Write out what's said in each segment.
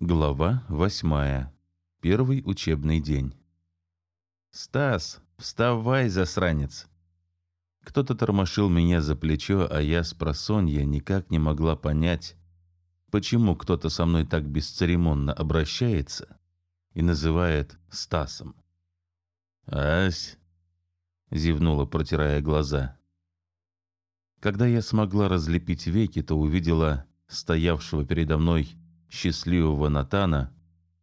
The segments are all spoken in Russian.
Глава восьмая. Первый учебный день. «Стас, вставай, засранец!» Кто-то тормошил меня за плечо, а я с просонья никак не могла понять, почему кто-то со мной так бесцеремонно обращается и называет Стасом. «Ась!» — зевнула, протирая глаза. Когда я смогла разлепить веки, то увидела стоявшего передо мной счастливого Натана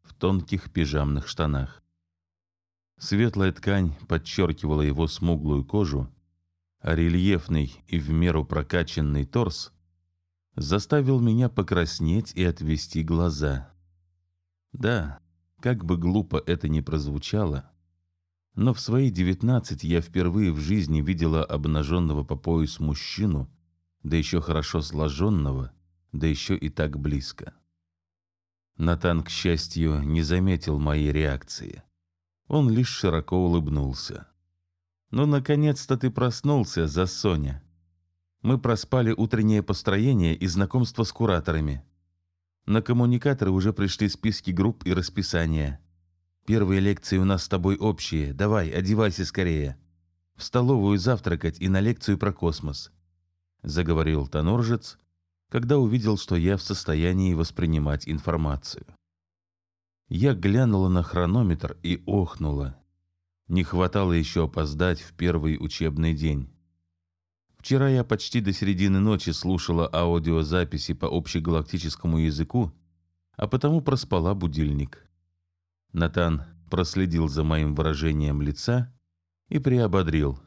в тонких пижамных штанах. Светлая ткань подчеркивала его смуглую кожу, а рельефный и в меру прокачанный торс заставил меня покраснеть и отвести глаза. Да, как бы глупо это ни прозвучало, но в свои девятнадцать я впервые в жизни видела обнаженного по пояс мужчину, да еще хорошо сложенного, да еще и так близко. Натан, к счастью, не заметил моей реакции. Он лишь широко улыбнулся. «Ну, наконец-то ты проснулся, за Соня. Мы проспали утреннее построение и знакомство с кураторами. На коммуникаторы уже пришли списки групп и расписания. Первые лекции у нас с тобой общие. Давай, одевайся скорее. В столовую завтракать и на лекцию про космос», — заговорил Тоноржец, когда увидел, что я в состоянии воспринимать информацию. Я глянула на хронометр и охнула. Не хватало еще опоздать в первый учебный день. Вчера я почти до середины ночи слушала аудиозаписи по общегалактическому языку, а потому проспала будильник. Натан проследил за моим выражением лица и приободрил.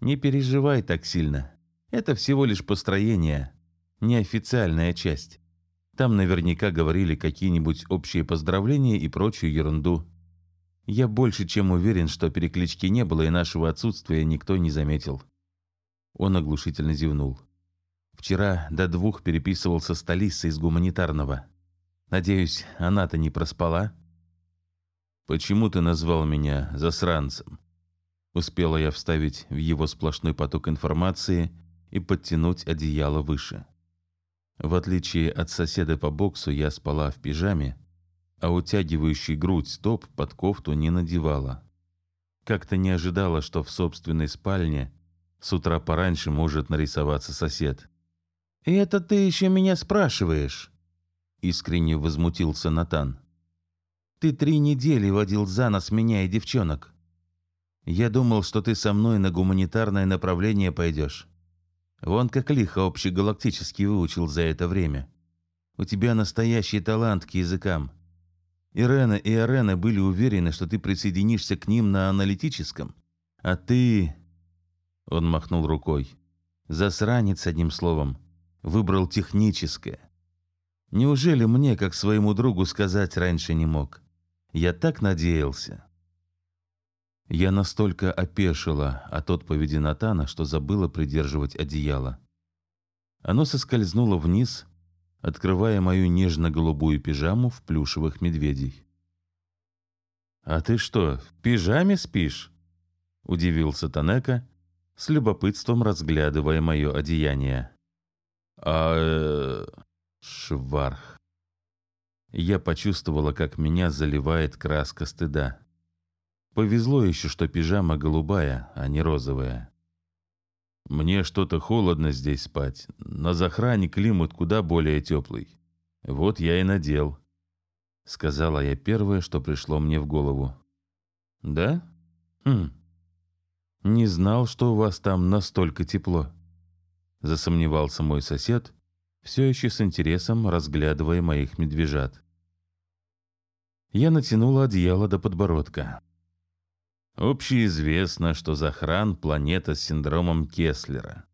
«Не переживай так сильно. Это всего лишь построение неофициальная часть. Там наверняка говорили какие-нибудь общие поздравления и прочую ерунду. Я больше чем уверен, что переклички не было и нашего отсутствия никто не заметил. Он оглушительно зевнул. Вчера до двух переписывался с Талиссой из гуманитарного. Надеюсь, она-то не проспала? Почему ты назвал меня засранцем? Успела я вставить в его сплошной поток информации и подтянуть одеяло выше. В отличие от соседа по боксу, я спала в пижаме, а утягивающий грудь стоп под кофту не надевала. Как-то не ожидала, что в собственной спальне с утра пораньше может нарисоваться сосед. «И это ты еще меня спрашиваешь?» Искренне возмутился Натан. «Ты три недели водил за нос меня и девчонок. Я думал, что ты со мной на гуманитарное направление пойдешь. Вон как лихо общегалактический выучил за это время. У тебя настоящий талант к языкам. Ирена и Арена были уверены, что ты присоединишься к ним на аналитическом. А ты...» Он махнул рукой. «Засранец, одним словом. Выбрал техническое. Неужели мне, как своему другу, сказать раньше не мог? Я так надеялся». Я настолько опешила от отповеди Натана, что забыла придерживать одеяло. Оно соскользнуло вниз, открывая мою нежно-голубую пижаму в плюшевых медведей. «А ты что, в пижаме спишь?» — удивился Танека, с любопытством разглядывая мое одеяние. «А... Э, шварх». Я почувствовала, как меня заливает краска стыда. Повезло еще, что пижама голубая, а не розовая. Мне что-то холодно здесь спать. На захране климат куда более теплый. Вот я и надел. Сказала я первое, что пришло мне в голову. Да? Хм. Не знал, что у вас там настолько тепло. Засомневался мой сосед, все еще с интересом разглядывая моих медвежат. Я натянула одеяло до подбородка. Общеизвестно, что Захран – планета с синдромом Кеслера.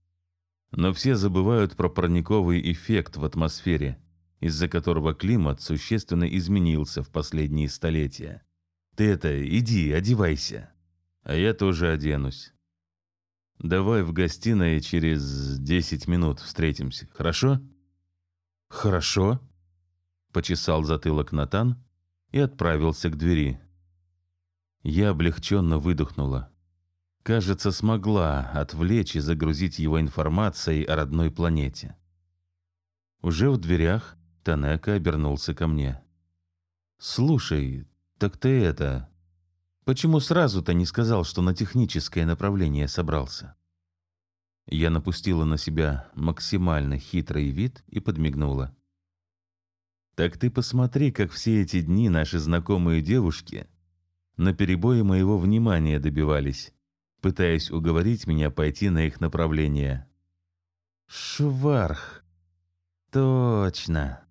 Но все забывают про парниковый эффект в атмосфере, из-за которого климат существенно изменился в последние столетия. Ты это, иди, одевайся. А я тоже оденусь. Давай в гостиной через десять минут встретимся, хорошо? Хорошо. Почесал затылок Натан и отправился к двери. Я облегченно выдохнула. Кажется, смогла отвлечь и загрузить его информацией о родной планете. Уже в дверях Танека обернулся ко мне. «Слушай, так ты это... Почему сразу-то не сказал, что на техническое направление собрался?» Я напустила на себя максимально хитрый вид и подмигнула. «Так ты посмотри, как все эти дни наши знакомые девушки на перебои моего внимания добивались, пытаясь уговорить меня пойти на их направление». «Шварх! Точно!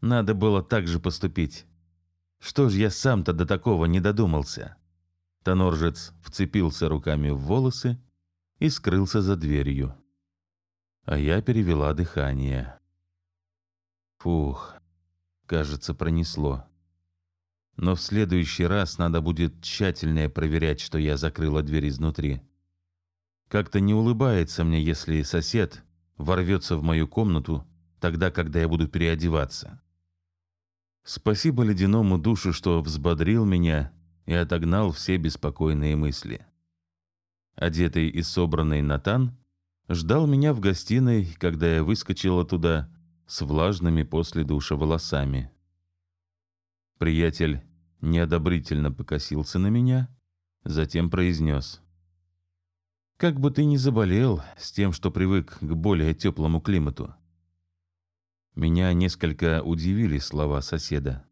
Надо было так же поступить. Что ж я сам-то до такого не додумался?» Тоноржец вцепился руками в волосы и скрылся за дверью. А я перевела дыхание. Фух, кажется, пронесло. Но в следующий раз надо будет тщательнее проверять, что я закрыла дверь изнутри. Как-то не улыбается мне, если сосед ворвется в мою комнату тогда, когда я буду переодеваться. Спасибо ледяному душу, что взбодрил меня и отогнал все беспокойные мысли. Одетый и собранный Натан ждал меня в гостиной, когда я выскочила туда с влажными после душа волосами. Приятель неодобрительно покосился на меня, затем произнес. «Как бы ты ни заболел с тем, что привык к более теплому климату». Меня несколько удивили слова соседа.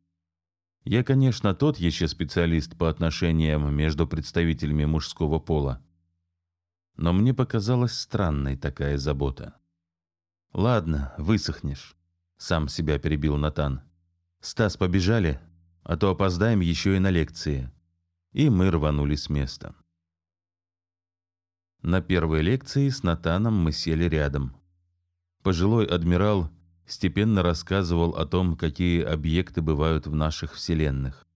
Я, конечно, тот еще специалист по отношениям между представителями мужского пола. Но мне показалась странной такая забота. «Ладно, высохнешь», — сам себя перебил Натан. «Стас, побежали, а то опоздаем еще и на лекции». И мы рванули с места. На первой лекции с Натаном мы сели рядом. Пожилой адмирал степенно рассказывал о том, какие объекты бывают в наших вселенных.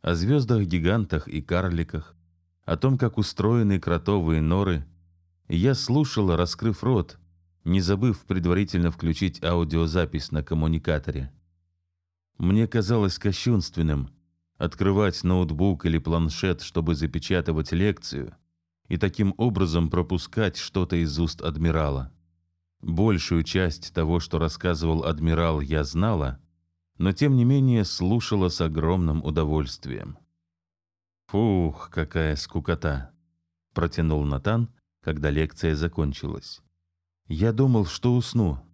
О звездах-гигантах и карликах, о том, как устроены кротовые норы. я слушал, раскрыв рот, не забыв предварительно включить аудиозапись на коммуникаторе. Мне казалось кощунственным открывать ноутбук или планшет, чтобы запечатывать лекцию, и таким образом пропускать что-то из уст адмирала. Большую часть того, что рассказывал адмирал, я знала, но тем не менее слушала с огромным удовольствием. «Фух, какая скукота!» — протянул Натан, когда лекция закончилась. «Я думал, что усну».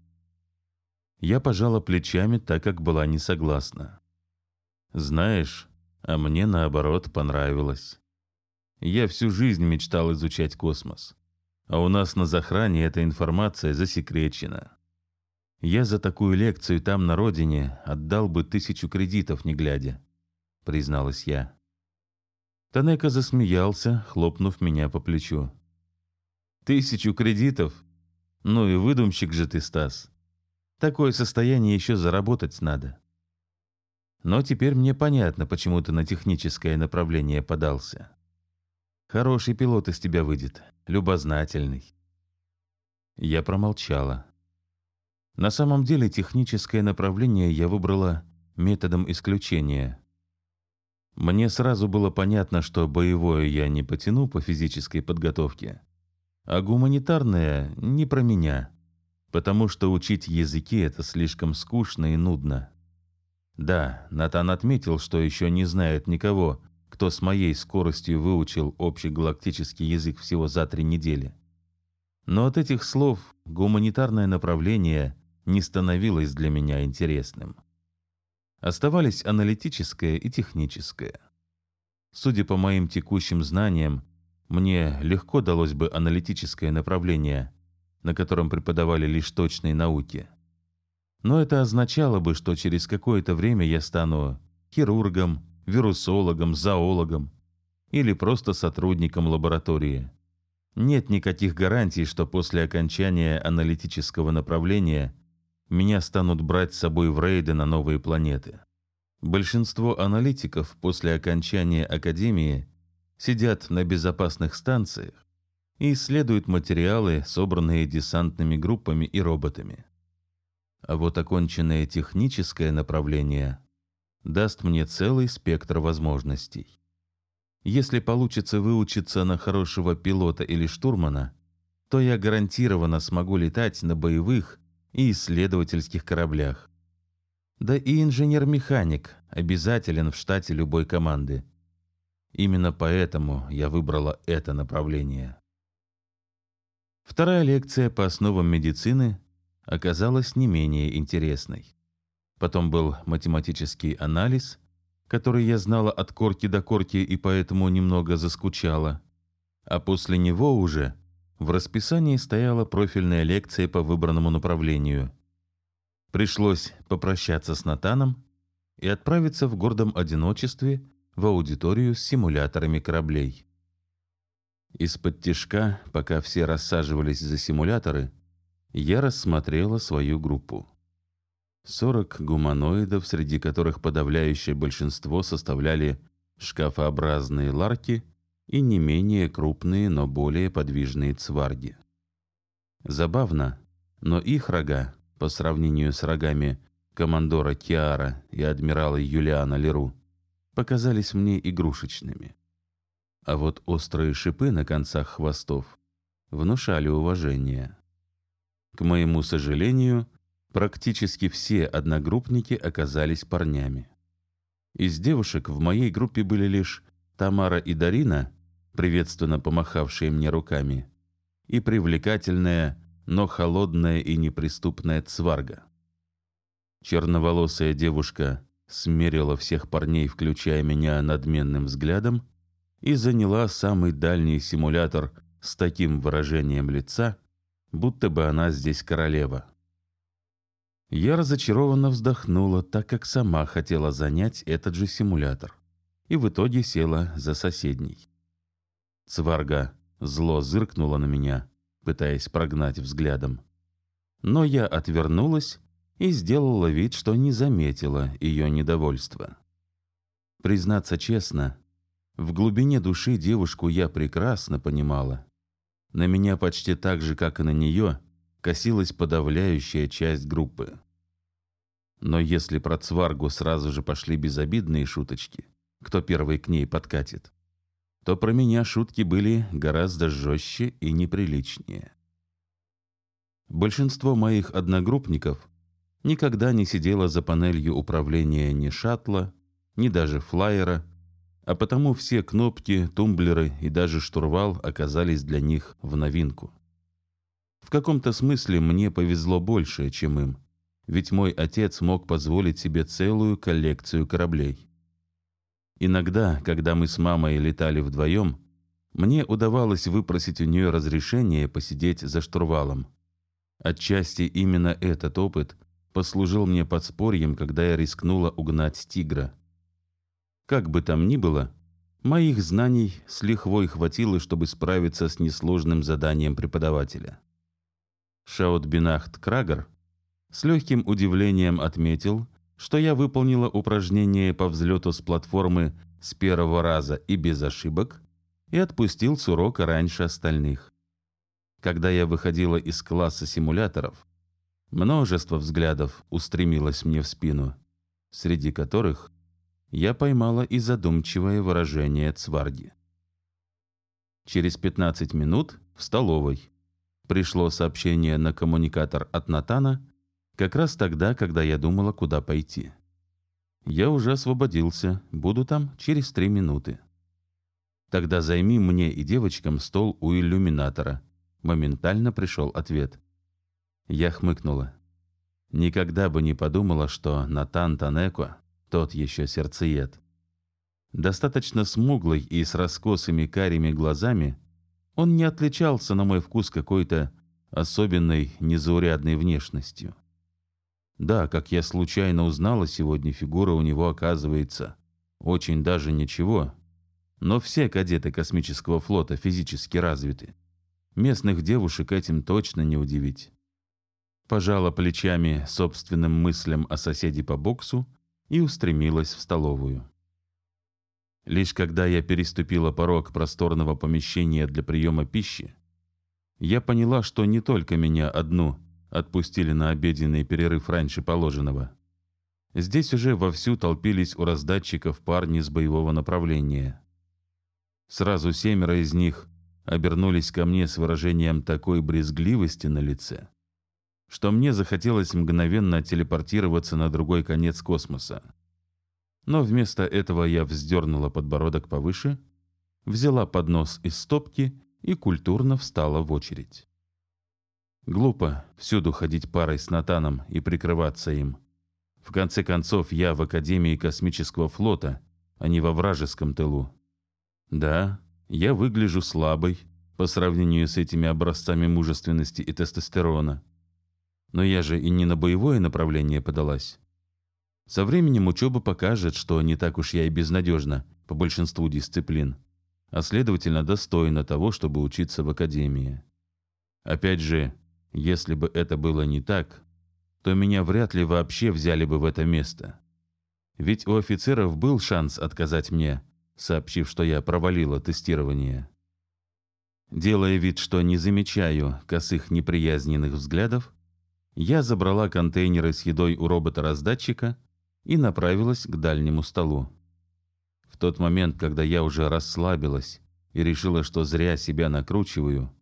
Я пожала плечами, так как была не согласна. «Знаешь, а мне наоборот понравилось. Я всю жизнь мечтал изучать космос. А у нас на захране эта информация засекречена. Я за такую лекцию там на родине отдал бы тысячу кредитов, не глядя, призналась я. Танека засмеялся, хлопнув меня по плечу. Тысячу кредитов? Ну и выдумщик же ты, Стас. Такое состояние еще заработать надо. Но теперь мне понятно, почему ты на техническое направление подался. Хороший пилот из тебя выйдет, любознательный. Я промолчала. На самом деле техническое направление я выбрала методом исключения. Мне сразу было понятно, что боевое я не потяну по физической подготовке, а гуманитарное не про меня, потому что учить языки это слишком скучно и нудно. Да, Натан отметил, что еще не знает никого, кто с моей скоростью выучил общегалактический язык всего за три недели. Но от этих слов гуманитарное направление не становилось для меня интересным. Оставались аналитическое и техническое. Судя по моим текущим знаниям, мне легко далось бы аналитическое направление, на котором преподавали лишь точные науки. Но это означало бы, что через какое-то время я стану хирургом, вирусологом, зоологом или просто сотрудником лаборатории. Нет никаких гарантий, что после окончания аналитического направления меня станут брать с собой в рейды на новые планеты. Большинство аналитиков после окончания академии сидят на безопасных станциях и исследуют материалы, собранные десантными группами и роботами. А вот оконченное техническое направление даст мне целый спектр возможностей. Если получится выучиться на хорошего пилота или штурмана, то я гарантированно смогу летать на боевых и исследовательских кораблях. Да и инженер-механик обязателен в штате любой команды. Именно поэтому я выбрала это направление. Вторая лекция по основам медицины оказалась не менее интересной. Потом был математический анализ, который я знала от корки до корки и поэтому немного заскучала. А после него уже в расписании стояла профильная лекция по выбранному направлению. Пришлось попрощаться с Натаном и отправиться в гордом одиночестве в аудиторию с симуляторами кораблей. Из-под тишка, пока все рассаживались за симуляторы, я рассмотрела свою группу. 40 гуманоидов, среди которых подавляющее большинство составляли шкафообразные ларки и не менее крупные, но более подвижные цварги. Забавно, но их рога, по сравнению с рогами командора Киара и адмирала Юлиана Леру, показались мне игрушечными. А вот острые шипы на концах хвостов внушали уважение. К моему сожалению, практически все одногруппники оказались парнями. Из девушек в моей группе были лишь Тамара и Дарина, приветственно помахавшие мне руками, и привлекательная, но холодная и неприступная Цварга. Черноволосая девушка смерила всех парней, включая меня, надменным взглядом и заняла самый дальний симулятор с таким выражением лица, будто бы она здесь королева. Я разочарованно вздохнула, так как сама хотела занять этот же симулятор, и в итоге села за соседний. Цварга зло зыркнула на меня, пытаясь прогнать взглядом. Но я отвернулась и сделала вид, что не заметила ее недовольства. Признаться честно, в глубине души девушку я прекрасно понимала. На меня почти так же, как и на нее, косилась подавляющая часть группы. Но если про Цваргу сразу же пошли безобидные шуточки, кто первый к ней подкатит, то про меня шутки были гораздо жестче и неприличнее. Большинство моих одногруппников никогда не сидело за панелью управления ни шаттла, ни даже флайера, а потому все кнопки, тумблеры и даже штурвал оказались для них в новинку. В каком-то смысле мне повезло больше, чем им, ведь мой отец мог позволить себе целую коллекцию кораблей. Иногда, когда мы с мамой летали вдвоем, мне удавалось выпросить у нее разрешение посидеть за штурвалом. Отчасти именно этот опыт послужил мне подспорьем, когда я рискнула угнать тигра. Как бы там ни было, моих знаний с лихвой хватило, чтобы справиться с несложным заданием преподавателя. Шаутбинахт Крагер с легким удивлением отметил, что я выполнила упражнение по взлету с платформы с первого раза и без ошибок, и отпустил с урока раньше остальных. Когда я выходила из класса симуляторов, множество взглядов устремилось мне в спину, среди которых я поймала и задумчивое выражение Цварги. Через 15 минут в столовой пришло сообщение на коммуникатор от Натана, как раз тогда, когда я думала, куда пойти. Я уже освободился, буду там через три минуты. Тогда займи мне и девочкам стол у иллюминатора. Моментально пришел ответ. Я хмыкнула. Никогда бы не подумала, что Натан Танеко тот еще сердцеед. Достаточно смуглый и с раскосыми карими глазами, он не отличался на мой вкус какой-то особенной незаурядной внешностью. Да, как я случайно узнала сегодня, фигура у него оказывается очень даже ничего, но все кадеты космического флота физически развиты. Местных девушек этим точно не удивить. Пожала плечами собственным мыслям о соседе по боксу и устремилась в столовую. Лишь когда я переступила порог просторного помещения для приема пищи, я поняла, что не только меня одну отпустили на обеденный перерыв раньше положенного. Здесь уже вовсю толпились у раздатчиков парни с боевого направления. Сразу семеро из них обернулись ко мне с выражением такой брезгливости на лице, что мне захотелось мгновенно телепортироваться на другой конец космоса. Но вместо этого я вздернула подбородок повыше, взяла поднос из стопки и культурно встала в очередь. Глупо всюду ходить парой с Натаном и прикрываться им. В конце концов, я в Академии космического флота, а не во вражеском тылу. Да, я выгляжу слабой по сравнению с этими образцами мужественности и тестостерона. Но я же и не на боевое направление подалась. Со временем учеба покажет, что не так уж я и безнадежна по большинству дисциплин, а следовательно достойна того, чтобы учиться в академии. Опять же, если бы это было не так, то меня вряд ли вообще взяли бы в это место. Ведь у офицеров был шанс отказать мне, сообщив, что я провалила тестирование. Делая вид, что не замечаю косых неприязненных взглядов, я забрала контейнеры с едой у робота-раздатчика и направилась к дальнему столу. В тот момент, когда я уже расслабилась и решила, что зря себя накручиваю,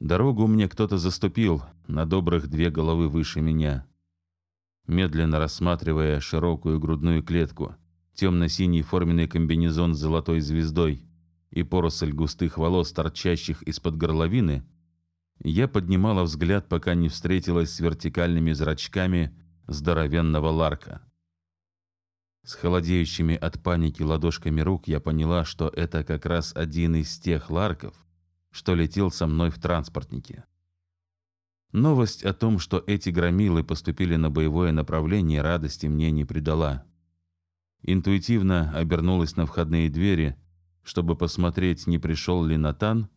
дорогу мне кто-то заступил на добрых две головы выше меня. Медленно рассматривая широкую грудную клетку, темно-синий форменный комбинезон с золотой звездой и поросль густых волос, торчащих из-под горловины, я поднимала взгляд, пока не встретилась с вертикальными зрачками здоровенного ларка. С холодеющими от паники ладошками рук я поняла, что это как раз один из тех ларков, что летел со мной в транспортнике. Новость о том, что эти громилы поступили на боевое направление, радости мне не придала. Интуитивно обернулась на входные двери, чтобы посмотреть, не пришел ли Натан,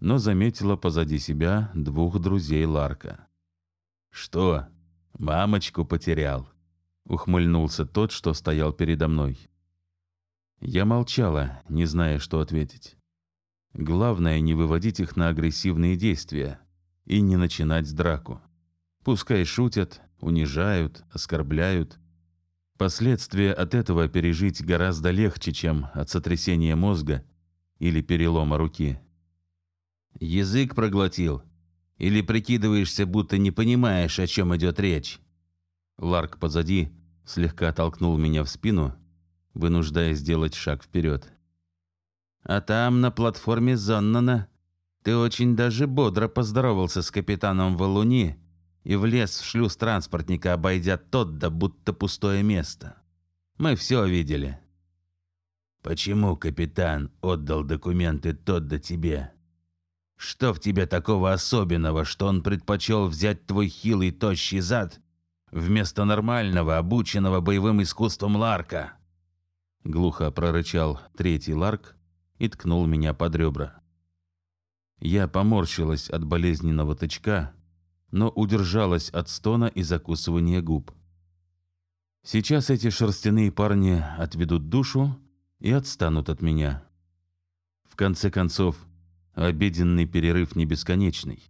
но заметила позади себя двух друзей Ларка. «Что, мамочку потерял?» — ухмыльнулся тот, что стоял передо мной. Я молчала, не зная, что ответить. Главное, не выводить их на агрессивные действия и не начинать драку. Пускай шутят, унижают, оскорбляют. Последствия от этого пережить гораздо легче, чем от сотрясения мозга или перелома руки. Язык проглотил? Или прикидываешься, будто не понимаешь, о чем идет речь?» Ларк позади слегка толкнул меня в спину, вынуждая сделать шаг вперед. «А там, на платформе Зоннана, ты очень даже бодро поздоровался с капитаном Валуни и влез в шлюз транспортника, обойдя тот, да будто пустое место. Мы все видели». «Почему капитан отдал документы тот до тебе?» Что в тебе такого особенного, что он предпочел взять твой хилый тощий зад вместо нормального, обученного боевым искусством Ларка?» Глухо прорычал третий Ларк и ткнул меня под ребра. Я поморщилась от болезненного тычка, но удержалась от стона и закусывания губ. Сейчас эти шерстяные парни отведут душу и отстанут от меня. В конце концов, Обеденный перерыв не бесконечный.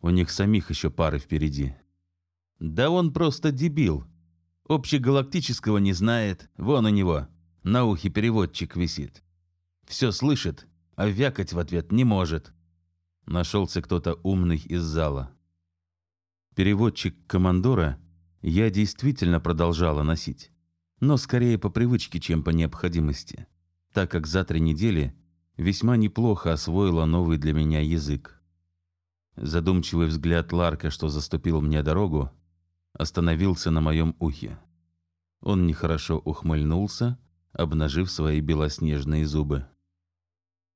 У них самих еще пары впереди. Да он просто дебил. Общегалактического не знает, вон у него. На ухе переводчик висит. Все слышит, а вякать в ответ не может. Нашелся кто-то умный из зала. Переводчик командора я действительно продолжала носить. Но скорее по привычке, чем по необходимости. Так как за три недели весьма неплохо освоила новый для меня язык. Задумчивый взгляд Ларка, что заступил мне дорогу, остановился на моем ухе. Он нехорошо ухмыльнулся, обнажив свои белоснежные зубы.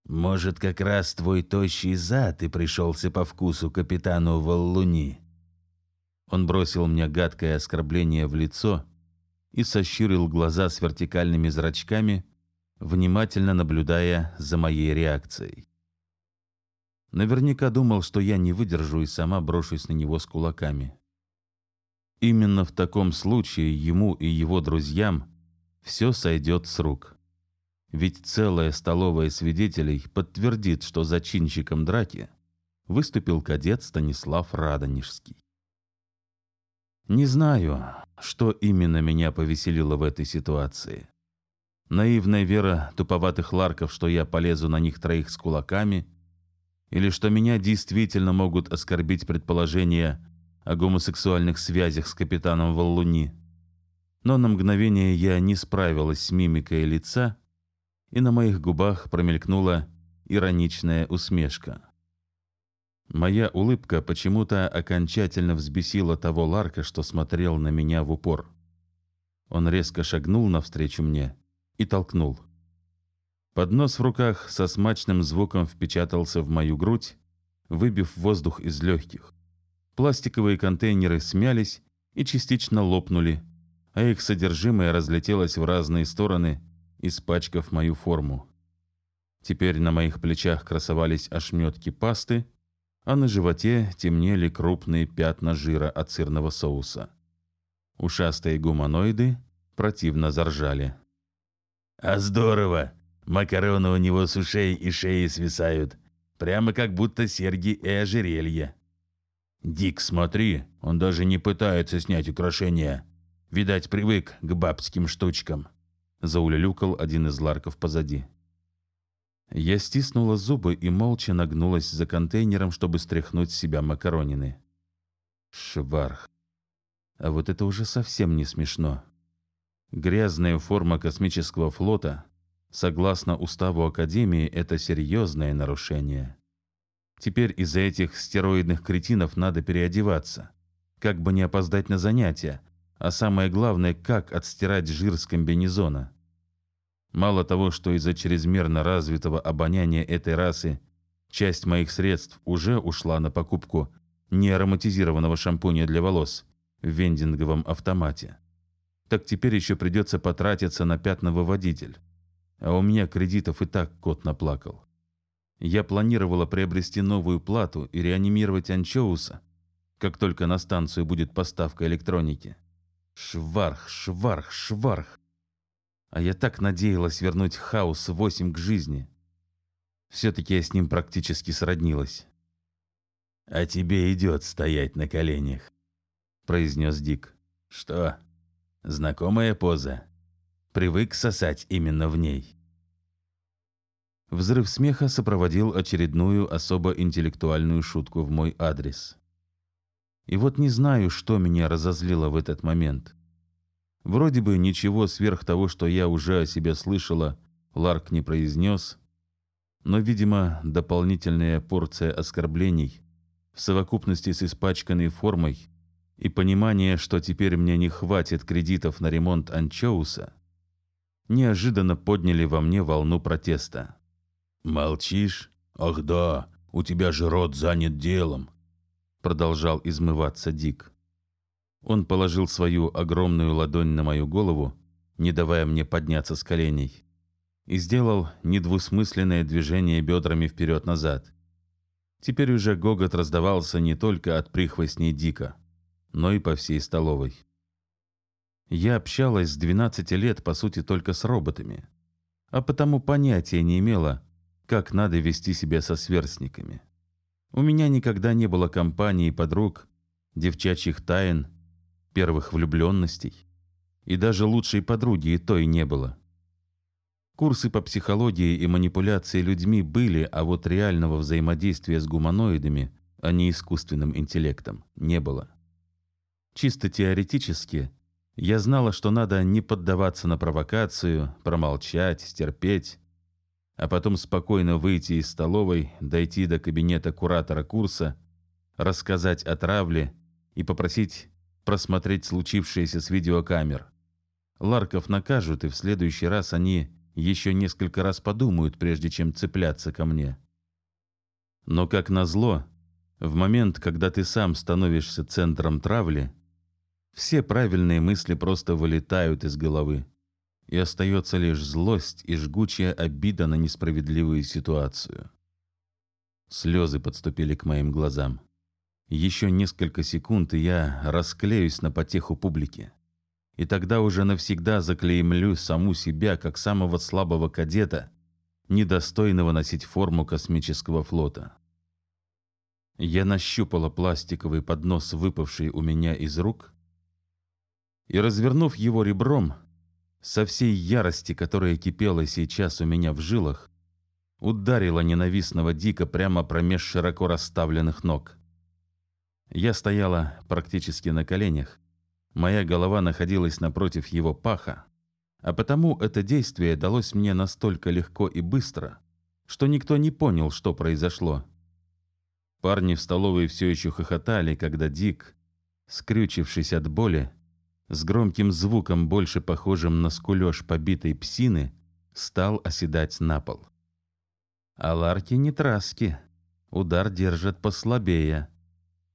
«Может, как раз твой тощий зад и пришелся по вкусу капитану Валлуни?» Он бросил мне гадкое оскорбление в лицо и сощурил глаза с вертикальными зрачками, внимательно наблюдая за моей реакцией. Наверняка думал, что я не выдержу и сама брошусь на него с кулаками. Именно в таком случае ему и его друзьям все сойдет с рук. Ведь целая столовая свидетелей подтвердит, что зачинщиком драки выступил кадет Станислав Радонежский. Не знаю, что именно меня повеселило в этой ситуации. Наивная вера туповатых ларков, что я полезу на них троих с кулаками, или что меня действительно могут оскорбить предположения о гомосексуальных связях с капитаном Валлуни. Но на мгновение я не справилась с мимикой лица, и на моих губах промелькнула ироничная усмешка. Моя улыбка почему-то окончательно взбесила того Ларка, что смотрел на меня в упор. Он резко шагнул навстречу мне и толкнул. Поднос в руках со смачным звуком впечатался в мою грудь, выбив воздух из легких. Пластиковые контейнеры смялись и частично лопнули, а их содержимое разлетелось в разные стороны, испачкав мою форму. Теперь на моих плечах красовались ошметки пасты, а на животе темнели крупные пятна жира от сырного соуса. Ушастые гуманоиды противно заржали. «А здорово! Макароны у него с ушей и шеи свисают, прямо как будто серьги и ожерелья». «Дик, смотри, он даже не пытается снять украшения. Видать, привык к бабским штучкам», — заулюлюкал один из ларков позади. Я стиснула зубы и молча нагнулась за контейнером, чтобы стряхнуть с себя макаронины. Шварх. А вот это уже совсем не смешно. Грязная форма космического флота, согласно уставу Академии, это серьезное нарушение. Теперь из-за этих стероидных кретинов надо переодеваться. Как бы не опоздать на занятия, а самое главное, как отстирать жир с комбинезона. Мало того, что из-за чрезмерно развитого обоняния этой расы часть моих средств уже ушла на покупку неароматизированного шампуня для волос в вендинговом автомате, так теперь еще придется потратиться на пятновыводитель. А у меня кредитов и так кот наплакал. Я планировала приобрести новую плату и реанимировать анчоуса, как только на станцию будет поставка электроники. Шварх, шварх, шварх. А я так надеялась вернуть хаос 8 к жизни. Все-таки я с ним практически сроднилась. «А тебе идет стоять на коленях», — произнес Дик. «Что? Знакомая поза? Привык сосать именно в ней?» Взрыв смеха сопроводил очередную особо интеллектуальную шутку в мой адрес. И вот не знаю, что меня разозлило в этот момент. Вроде бы ничего сверх того, что я уже о себе слышала, Ларк не произнес, но, видимо, дополнительная порция оскорблений в совокупности с испачканной формой и понимание, что теперь мне не хватит кредитов на ремонт анчоуса, неожиданно подняли во мне волну протеста. «Молчишь? Ах да, у тебя же рот занят делом!» Продолжал измываться Дик. Он положил свою огромную ладонь на мою голову, не давая мне подняться с коленей, и сделал недвусмысленное движение бедрами вперед-назад. Теперь уже гогот раздавался не только от прихвостней Дика, но и по всей столовой. Я общалась с 12 лет, по сути, только с роботами, а потому понятия не имела, как надо вести себя со сверстниками. У меня никогда не было компании подруг, девчачьих тайн первых влюбленностей. И даже лучшей подруги и той не было. Курсы по психологии и манипуляции людьми были, а вот реального взаимодействия с гуманоидами, а не искусственным интеллектом, не было. Чисто теоретически, я знала, что надо не поддаваться на провокацию, промолчать, стерпеть, а потом спокойно выйти из столовой, дойти до кабинета куратора курса, рассказать о травле и попросить просмотреть случившееся с видеокамер. Ларков накажут, и в следующий раз они еще несколько раз подумают, прежде чем цепляться ко мне. Но, как назло, в момент, когда ты сам становишься центром травли, все правильные мысли просто вылетают из головы, и остается лишь злость и жгучая обида на несправедливую ситуацию. Слезы подступили к моим глазам. Еще несколько секунд, и я расклеюсь на потеху публики. И тогда уже навсегда заклеймлю саму себя как самого слабого кадета, недостойного носить форму космического флота. Я нащупала пластиковый поднос, выпавший у меня из рук, и, развернув его ребром, со всей ярости, которая кипела сейчас у меня в жилах, ударила ненавистного Дика прямо промеж широко расставленных ног. Я стояла практически на коленях. Моя голова находилась напротив его паха, а потому это действие далось мне настолько легко и быстро, что никто не понял, что произошло. Парни в столовой все еще хохотали, когда Дик, скрючившись от боли, с громким звуком, больше похожим на скулеж побитой псины, стал оседать на пол. А ларки не траски, удар держат послабее.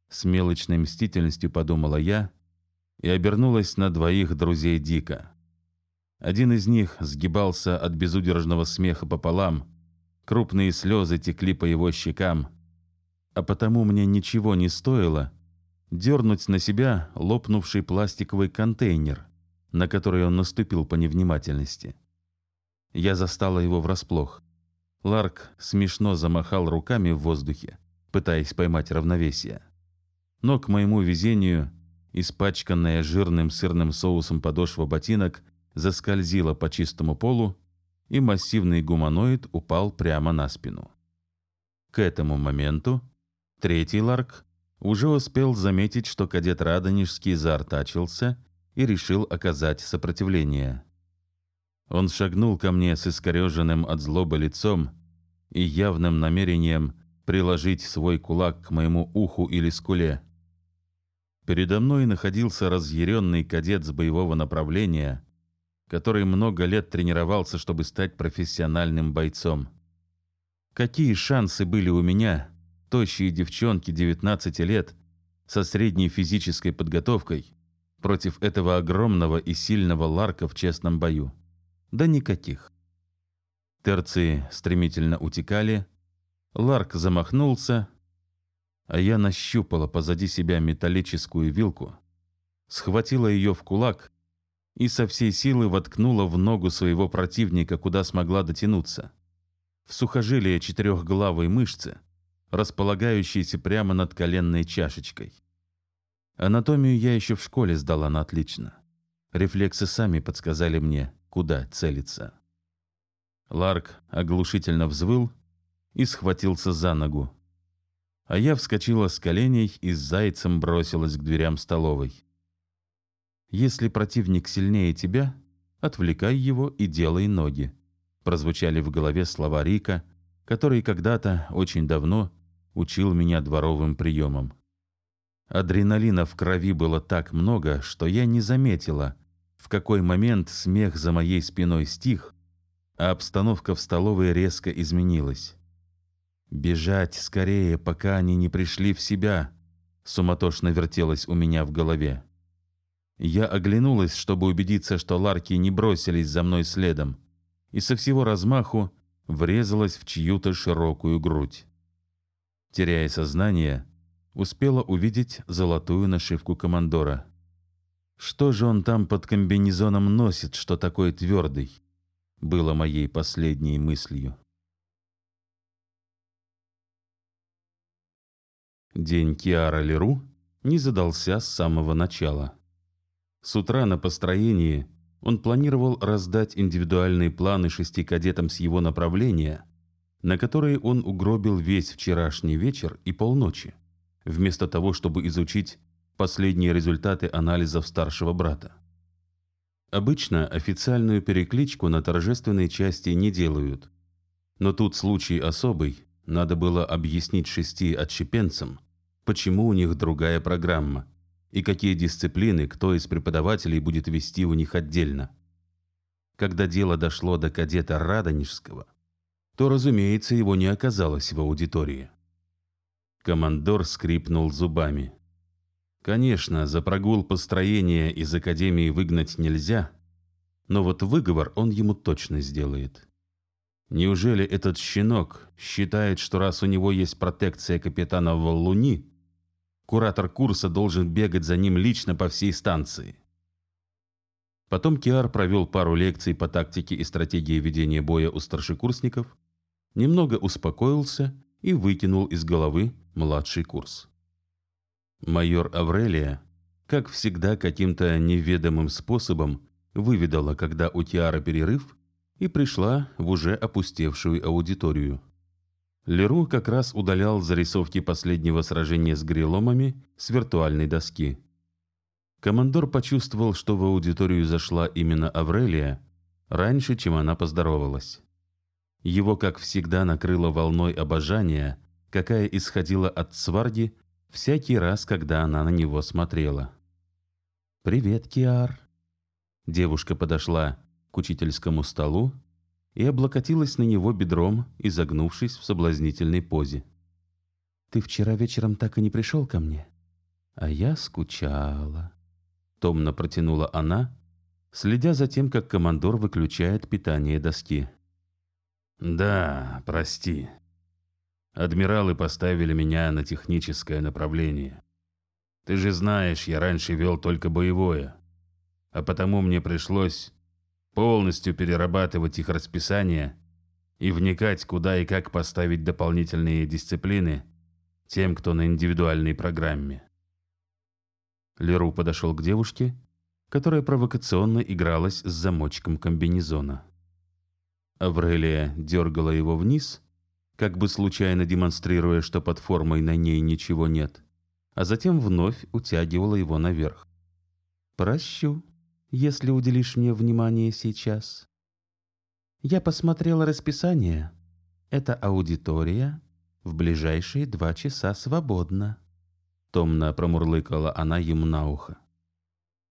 С мелочной мстительностью подумала я и обернулась на двоих друзей Дика. Один из них сгибался от безудержного смеха пополам, крупные слезы текли по его щекам, а потому мне ничего не стоило дернуть на себя лопнувший пластиковый контейнер, на который он наступил по невнимательности. Я застала его врасплох. Ларк смешно замахал руками в воздухе, пытаясь поймать равновесие. Но, к моему везению, испачканная жирным сырным соусом подошва ботинок заскользила по чистому полу, и массивный гуманоид упал прямо на спину. К этому моменту третий Ларк уже успел заметить, что кадет Радонежский заортачился и решил оказать сопротивление. Он шагнул ко мне с искореженным от злобы лицом и явным намерением приложить свой кулак к моему уху или скуле. Передо мной находился разъяренный кадет с боевого направления, который много лет тренировался, чтобы стать профессиональным бойцом. Какие шансы были у меня, тощие девчонки 19 лет, со средней физической подготовкой, против этого огромного и сильного Ларка в честном бою? Да никаких. Терции стремительно утекали, Ларк замахнулся, а я нащупала позади себя металлическую вилку, схватила ее в кулак и со всей силы воткнула в ногу своего противника, куда смогла дотянуться. В сухожилие четырехглавой мышцы, располагающейся прямо над коленной чашечкой. Анатомию я еще в школе сдала на отлично. Рефлексы сами подсказали мне, куда целиться. Ларк оглушительно взвыл и схватился за ногу. А я вскочила с коленей и с зайцем бросилась к дверям столовой. Если противник сильнее тебя, отвлекай его и делай ноги. Прозвучали в голове слова Рика, который когда-то, очень давно, учил меня дворовым приемам. Адреналина в крови было так много, что я не заметила, в какой момент смех за моей спиной стих, а обстановка в столовой резко изменилась. «Бежать скорее, пока они не пришли в себя», суматошно вертелось у меня в голове. Я оглянулась, чтобы убедиться, что ларки не бросились за мной следом, и со всего размаху врезалась в чью-то широкую грудь. Теряя сознание, успела увидеть золотую нашивку командора. Что же он там под комбинезоном носит, что такой твердый? Было моей последней мыслью. День Киара Леру не задался с самого начала. С утра на построении он планировал раздать индивидуальные планы шести кадетам с его направления, на которые он угробил весь вчерашний вечер и полночи, вместо того, чтобы изучить последние результаты анализов старшего брата. Обычно официальную перекличку на торжественной части не делают, но тут случай особый, надо было объяснить шести отщепенцам, почему у них другая программа – и какие дисциплины кто из преподавателей будет вести у них отдельно. Когда дело дошло до кадета Радонежского, то, разумеется, его не оказалось в аудитории. Командор скрипнул зубами. Конечно, за прогул построения из академии выгнать нельзя, но вот выговор он ему точно сделает. Неужели этот щенок считает, что раз у него есть протекция капитана Валлуни, Куратор курса должен бегать за ним лично по всей станции. Потом Киар провел пару лекций по тактике и стратегии ведения боя у старшекурсников, немного успокоился и выкинул из головы младший курс. Майор Аврелия, как всегда, каким-то неведомым способом выведала, когда у Киара перерыв, и пришла в уже опустевшую аудиторию. Леру как раз удалял зарисовки последнего сражения с гриломами с виртуальной доски. Командор почувствовал, что в аудиторию зашла именно Аврелия, раньше, чем она поздоровалась. Его, как всегда, накрыло волной обожания, какая исходила от Сварги всякий раз, когда она на него смотрела. «Привет, Киар!» Девушка подошла к учительскому столу и облокотилась на него бедром, изогнувшись в соблазнительной позе. «Ты вчера вечером так и не пришел ко мне?» «А я скучала», — томно протянула она, следя за тем, как командор выключает питание доски. «Да, прости. Адмиралы поставили меня на техническое направление. Ты же знаешь, я раньше вел только боевое, а потому мне пришлось полностью перерабатывать их расписание и вникать, куда и как поставить дополнительные дисциплины тем, кто на индивидуальной программе. Леру подошел к девушке, которая провокационно игралась с замочком комбинезона. Аврелия дергала его вниз, как бы случайно демонстрируя, что под формой на ней ничего нет, а затем вновь утягивала его наверх. «Прощу», если уделишь мне внимание сейчас. Я посмотрела расписание. Эта аудитория в ближайшие два часа свободна. Томно промурлыкала она ему на ухо.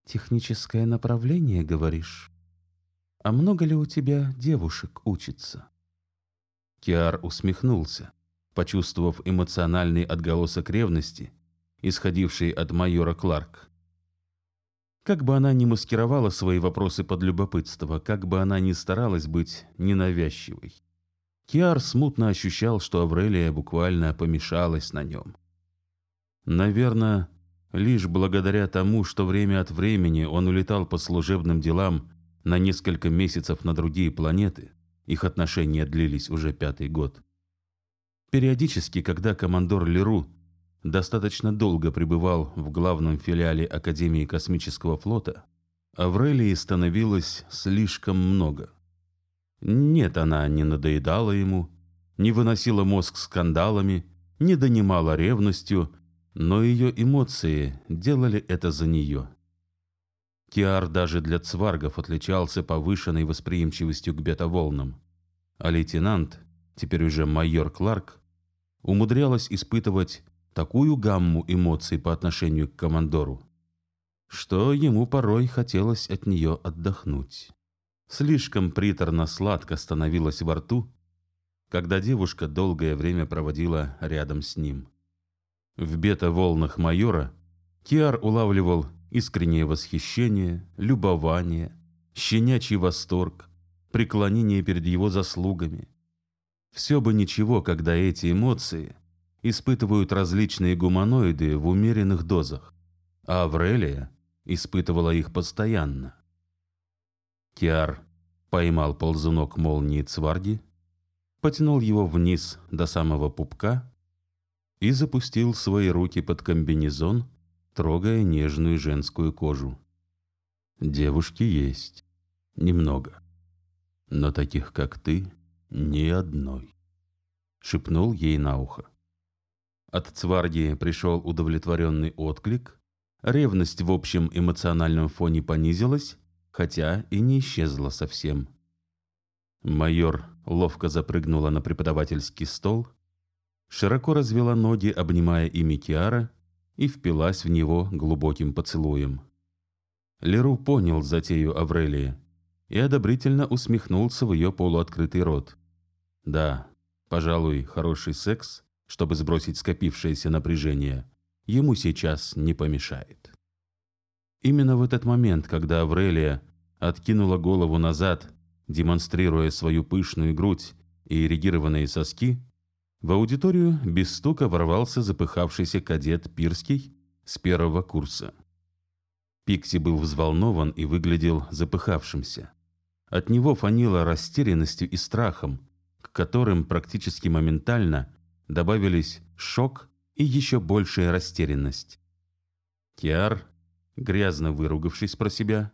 Техническое направление, говоришь? А много ли у тебя девушек учится? Киар усмехнулся, почувствовав эмоциональный отголосок ревности, исходивший от майора Кларк. Как бы она ни маскировала свои вопросы под любопытство, как бы она ни старалась быть ненавязчивой, Киар смутно ощущал, что Аврелия буквально помешалась на нем. Наверное, лишь благодаря тому, что время от времени он улетал по служебным делам на несколько месяцев на другие планеты, их отношения длились уже пятый год. Периодически, когда командор Леру достаточно долго пребывал в главном филиале Академии космического флота, Аврелии становилось слишком много. Нет, она не надоедала ему, не выносила мозг скандалами, не донимала ревностью, но ее эмоции делали это за нее. Киар даже для цваргов отличался повышенной восприимчивостью к бета-волнам, а лейтенант, теперь уже майор Кларк, умудрялась испытывать такую гамму эмоций по отношению к командору, что ему порой хотелось от нее отдохнуть. Слишком приторно-сладко становилось во рту, когда девушка долгое время проводила рядом с ним. В бета-волнах майора Киар улавливал искреннее восхищение, любование, щенячий восторг, преклонение перед его заслугами. Все бы ничего, когда эти эмоции испытывают различные гуманоиды в умеренных дозах, а Аврелия испытывала их постоянно. Киар поймал ползунок молнии Цварги, потянул его вниз до самого пупка и запустил свои руки под комбинезон, трогая нежную женскую кожу. Девушки есть. Немного. Но таких, как ты, ни одной. Шепнул ей на ухо. От Цварги пришел удовлетворенный отклик. Ревность в общем эмоциональном фоне понизилась, хотя и не исчезла совсем. Майор ловко запрыгнула на преподавательский стол, широко развела ноги, обнимая ими Киара, и впилась в него глубоким поцелуем. Леру понял затею Аврелии и одобрительно усмехнулся в ее полуоткрытый рот. Да, пожалуй, хороший секс чтобы сбросить скопившееся напряжение, ему сейчас не помешает. Именно в этот момент, когда Аврелия откинула голову назад, демонстрируя свою пышную грудь и эрегированные соски, в аудиторию без стука ворвался запыхавшийся кадет Пирский с первого курса. Пикси был взволнован и выглядел запыхавшимся. От него фанило растерянностью и страхом, к которым практически моментально добавились шок и еще большая растерянность. Киар, грязно выругавшись про себя,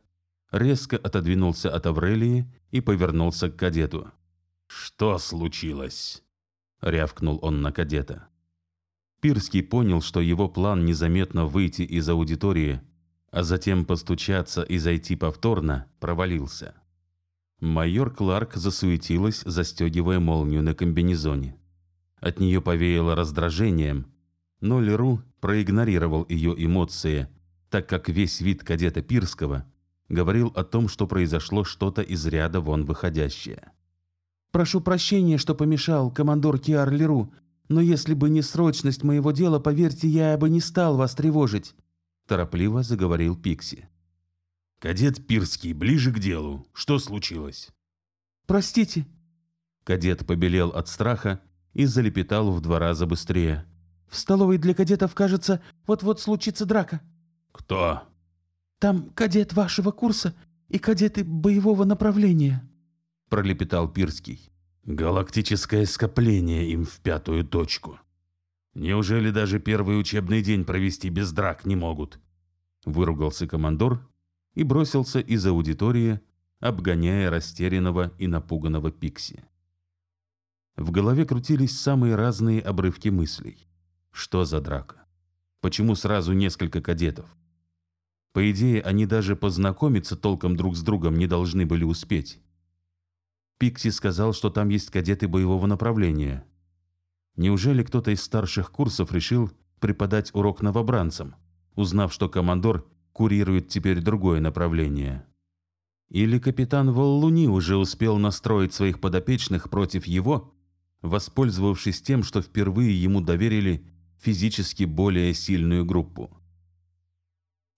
резко отодвинулся от Аврелии и повернулся к кадету. «Что случилось?» Рявкнул он на кадета. Пирский понял, что его план незаметно выйти из аудитории, а затем постучаться и зайти повторно, провалился. Майор Кларк засуетилась, застегивая молнию на комбинезоне. От нее повеяло раздражением, но Леру проигнорировал ее эмоции, так как весь вид кадета Пирского говорил о том, что произошло что-то из ряда вон выходящее. «Прошу прощения, что помешал, командор Киар Леру, но если бы не срочность моего дела, поверьте, я бы не стал вас тревожить», – торопливо заговорил Пикси. «Кадет Пирский, ближе к делу. Что случилось?» «Простите». Кадет побелел от страха и залепетал в два раза быстрее. «В столовой для кадетов, кажется, вот-вот случится драка». «Кто?» «Там кадет вашего курса и кадеты боевого направления», – пролепетал Пирский. Галактическое скопление им в пятую точку. Неужели даже первый учебный день провести без драк не могут? Выругался командор и бросился из аудитории, обгоняя растерянного и напуганного Пикси. В голове крутились самые разные обрывки мыслей. Что за драка? Почему сразу несколько кадетов? По идее, они даже познакомиться толком друг с другом не должны были успеть. Пикси сказал, что там есть кадеты боевого направления. Неужели кто-то из старших курсов решил преподать урок новобранцам, узнав, что командор курирует теперь другое направление? Или капитан Воллуни уже успел настроить своих подопечных против его, воспользовавшись тем, что впервые ему доверили физически более сильную группу?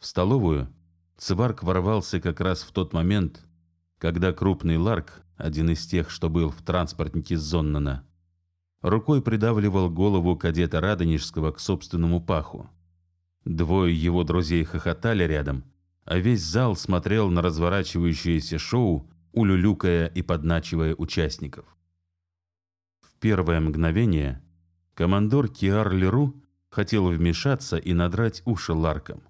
В столовую Цварк ворвался как раз в тот момент, когда крупный Ларк один из тех, что был в транспортнике Зоннана, рукой придавливал голову кадета Радонежского к собственному паху. Двое его друзей хохотали рядом, а весь зал смотрел на разворачивающееся шоу, улюлюкая и подначивая участников. В первое мгновение командор Киар Леру хотел вмешаться и надрать уши Ларком.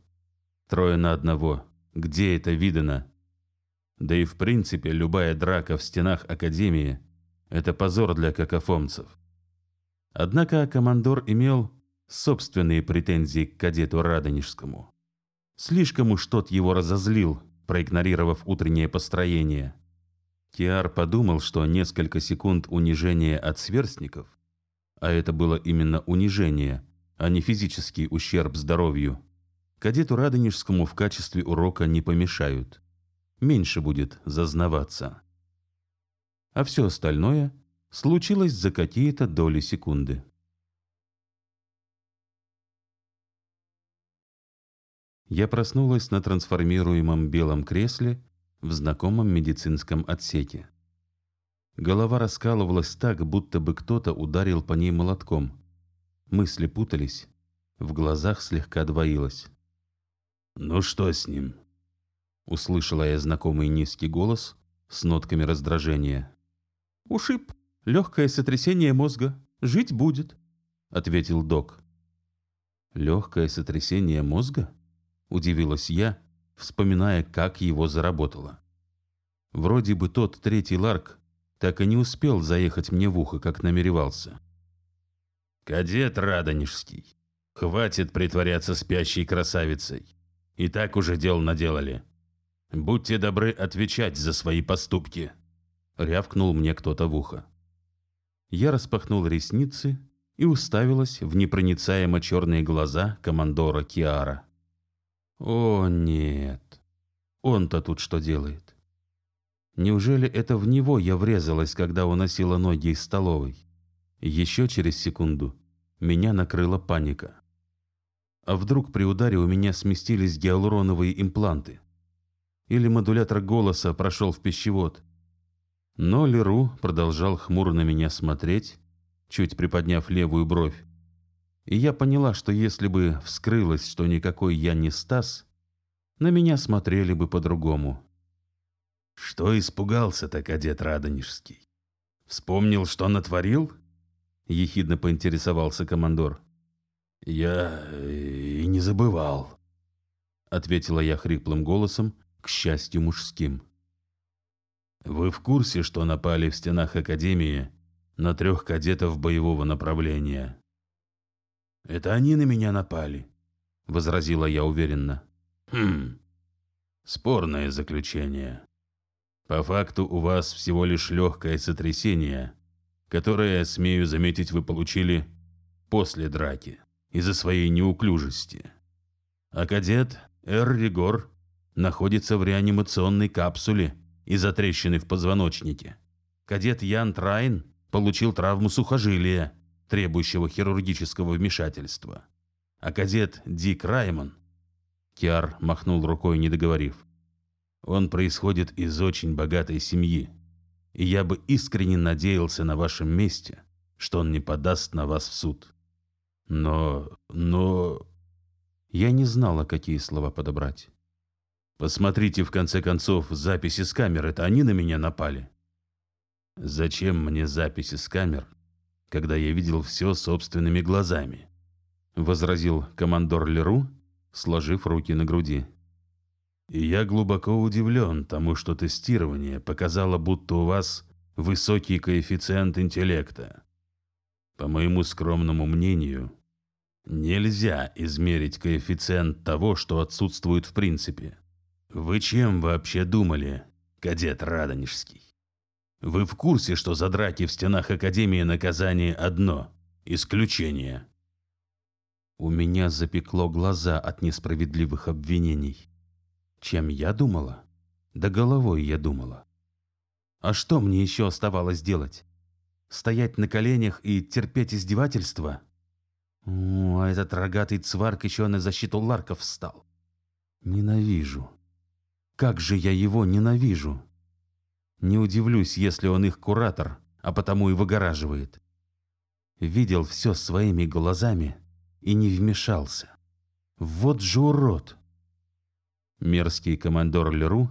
Трое на одного. Где это видано? Да и в принципе любая драка в стенах Академии – это позор для какофомцев. Однако командор имел собственные претензии к кадету Радонежскому. Слишком уж тот его разозлил, проигнорировав утреннее построение. Киар подумал, что несколько секунд унижения от сверстников, а это было именно унижение, а не физический ущерб здоровью, кадету Радонежскому в качестве урока не помешают меньше будет зазнаваться. А все остальное случилось за какие-то доли секунды. Я проснулась на трансформируемом белом кресле в знакомом медицинском отсеке. Голова раскалывалась так, будто бы кто-то ударил по ней молотком. Мысли путались, в глазах слегка двоилось. «Ну что с ним?» Услышала я знакомый низкий голос с нотками раздражения. «Ушиб. Легкое сотрясение мозга. Жить будет», — ответил док. «Легкое сотрясение мозга?» — удивилась я, вспоминая, как его заработало. Вроде бы тот третий Ларк так и не успел заехать мне в ухо, как намеревался. «Кадет Радонежский, хватит притворяться спящей красавицей. И так уже дел наделали. «Будьте добры отвечать за свои поступки», — рявкнул мне кто-то в ухо. Я распахнул ресницы и уставилась в непроницаемо черные глаза командора Киара. «О, нет! Он-то тут что делает? Неужели это в него я врезалась, когда уносила ноги из столовой?» Еще через секунду меня накрыла паника. А вдруг при ударе у меня сместились гиалуроновые импланты? Или модулятор голоса прошел в пищевод. Но Леру продолжал хмуро на меня смотреть, чуть приподняв левую бровь. И я поняла, что если бы вскрылось, что никакой я не Стас, на меня смотрели бы по-другому. «Что испугался-то, кадет Радонежский? Вспомнил, что натворил?» — ехидно поинтересовался командор. «Я и не забывал», — ответила я хриплым голосом, к счастью, мужским. «Вы в курсе, что напали в стенах Академии на трех кадетов боевого направления. «Это они на меня напали», — возразила я уверенно. «Хм, спорное заключение. По факту у вас всего лишь легкое сотрясение, которое, смею заметить, вы получили после драки из-за своей неуклюжести. А кадет Эр Ригор находится в реанимационной капсуле из-за трещины в позвоночнике. Кадет Ян Трайн получил травму сухожилия, требующего хирургического вмешательства. А кадет Дик Раймон... Киар махнул рукой, не договорив. Он происходит из очень богатой семьи, и я бы искренне надеялся на вашем месте, что он не подаст на вас в суд. Но... но... Я не знала, какие слова подобрать. Посмотрите, в конце концов, записи с камер. Это они на меня напали. Зачем мне записи с камер, когда я видел все собственными глазами? Возразил командор Леру, сложив руки на груди. И я глубоко удивлен тому, что тестирование показало, будто у вас высокий коэффициент интеллекта. По моему скромному мнению, нельзя измерить коэффициент того, что отсутствует в принципе. Вы чем вообще думали, кадет Радонежский? Вы в курсе, что за драки в стенах Академии наказание одно – исключение? У меня запекло глаза от несправедливых обвинений. Чем я думала? Да головой я думала. А что мне еще оставалось делать? Стоять на коленях и терпеть издевательства? О, а этот рогатый цварк еще на защиту Ларков встал. Ненавижу. Как же я его ненавижу! Не удивлюсь, если он их куратор, а потому и выгораживает. Видел все своими глазами и не вмешался. Вот же урод! Мерзкий командор Леру